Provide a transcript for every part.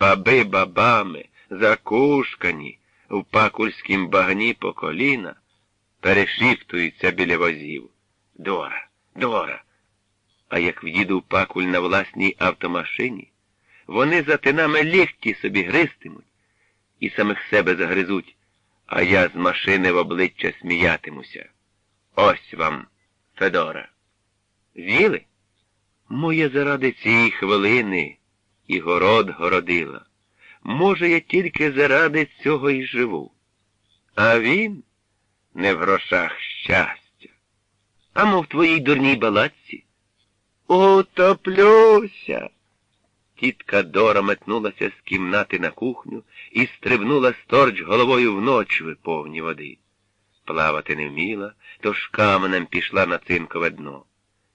баби бабами, закушкані, в пакульськім багні по коліна, перешіптуються біля возів. Дора, Дора. А як в'їду пакуль на власній автомашині, вони за тинами легкі собі гристимуть і самих себе загризуть, а я з машини в обличчя сміятимуся. Ось вам, Федора. З'їли? Моє заради цієї хвилини і город городила. Може, я тільки заради цього і живу. А він не в грошах щастя, а мов твоїй дурній балачці. Утоплюся. Тітка Дора метнулася з кімнати на кухню і стрибнула сторч головою в ночви повні води. Плавати не вміла, тож каменем пішла на цинкове дно.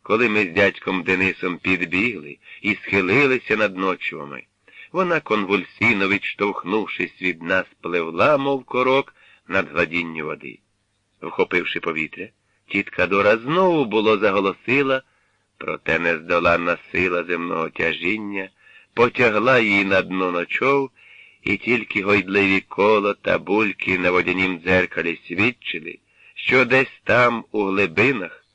Коли ми з дядьком Денисом підбігли і схилилися над ночвами, вона, конвульсійно відштовхнувшись від нас, пливла, мов корок, над гладінню води. Вхопивши повітря, тітка Дора знову було заголосила, проте нездоланна сила земного тяжіння потягла її на дно ночов, і тільки гойдливі коло та бульки на водянім дзеркалі свідчили, що десь там, у глибинах,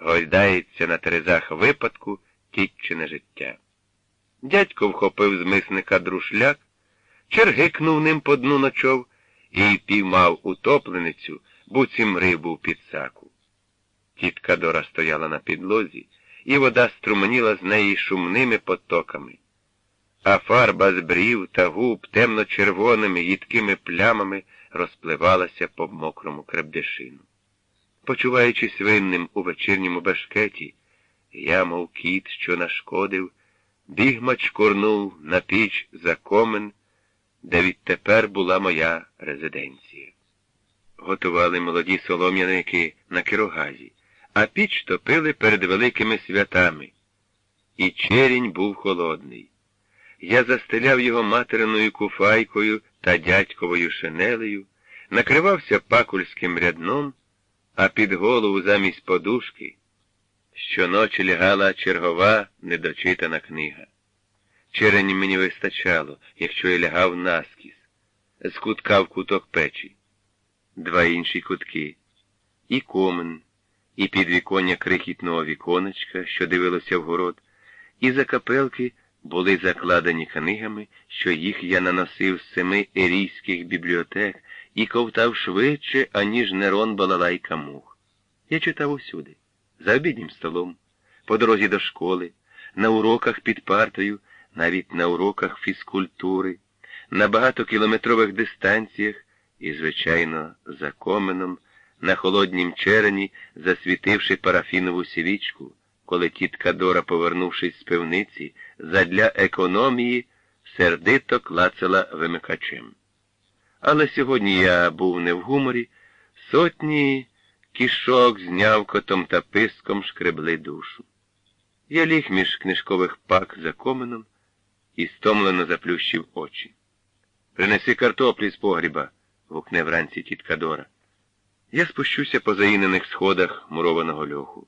гойдається на терезах випадку тітчине життя. Дядько вхопив з мисника друшляк, чергикнув ним по дну ночов і піймав утопленицю, буцім рибу в підсаку. Тітка Дора стояла на підлозі, і вода струменіла з неї шумними потоками, а фарба з брів та губ темно-червоними їдкими плямами розпливалася по мокрому кребдешину. Почуваючись винним у вечірньому башкеті, я, мов кіт, що нашкодив, бігмач курнув на піч за комен, де відтепер була моя резиденція. Готували молоді солом'яники на кирогазі, а піч топили перед великими святами. І черінь був холодний. Я застеляв його материною куфайкою та дядьковою шинелею, накривався пакульським рядном, а під голову замість подушки щоночі лягала чергова недочитана книга. Черені мені вистачало, якщо я лягав наскіз, з кутка в куток печі, два інші кутки, і комен, і підвіконня крихітного віконечка, що дивилося в город, і закапелки були закладені книгами, що їх я наносив з семи ерійських бібліотек і ковтав швидше, аніж Нерон балалайка мух. Я читав усюди, за обіднім столом, по дорозі до школи, на уроках під партою, навіть на уроках фізкультури, на багатокілометрових дистанціях і, звичайно, за коменом, на холоднім черені, засвітивши парафінову свічку, коли тітка Дора, повернувшись з пивниці, задля економії сердито клацала вимикачем. Але сьогодні я був не в гуморі, сотні кішок з нявкотом та писком шкребли душу. Я ліг між книжкових пак за коменом і стомлено заплющив очі. Принеси картоплі з погріба, гукне вранці тітка Дора. Я спущуся по заїнених сходах мурованого льоху.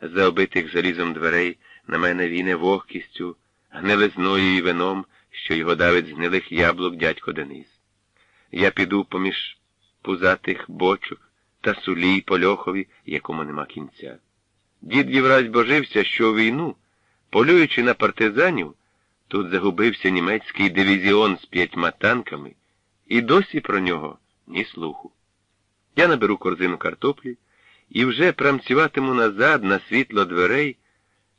За обитих залізом дверей на мене віне вогкістю, гнилизною і вином, що його давить з гнилих яблук дядько Денис. Я піду поміж пузатих бочок та сулій по льохові, якому нема кінця. Дід Євразь божився, що у війну, полюючи на партизанів, тут загубився німецький дивізіон з п'ятьма танками, і досі про нього ні слуху. Я наберу корзину картоплі і вже прамцюватиму назад на світло дверей,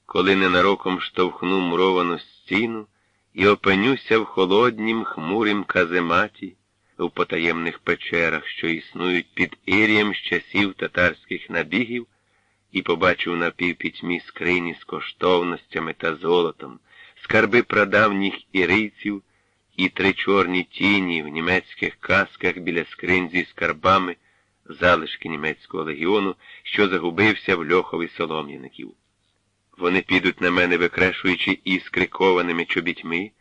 коли ненароком штовхну муровану стіну і опинюся в холоднім хмурім казематі, в потаємних печерах, що існують під ірієм з часів татарських набігів, і побачив на півпітьмі скрині з коштовностями та золотом, скарби прадавніх ірийців і три чорні тіні в німецьких касках біля скринь зі скарбами залишки німецького легіону, що загубився в льохові солом'яників. Вони підуть на мене, викрешуючи іскри кованими чобітьми,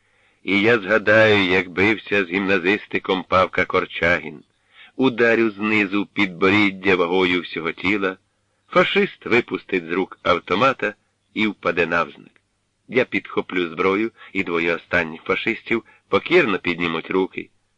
і я згадаю, як бився з гімназистиком Павка Корчагін, ударю знизу підборіддя вагою всього тіла, фашист випустить з рук автомата і впаде навзник. Я підхоплю зброю, і двоє останніх фашистів покірно піднімуть руки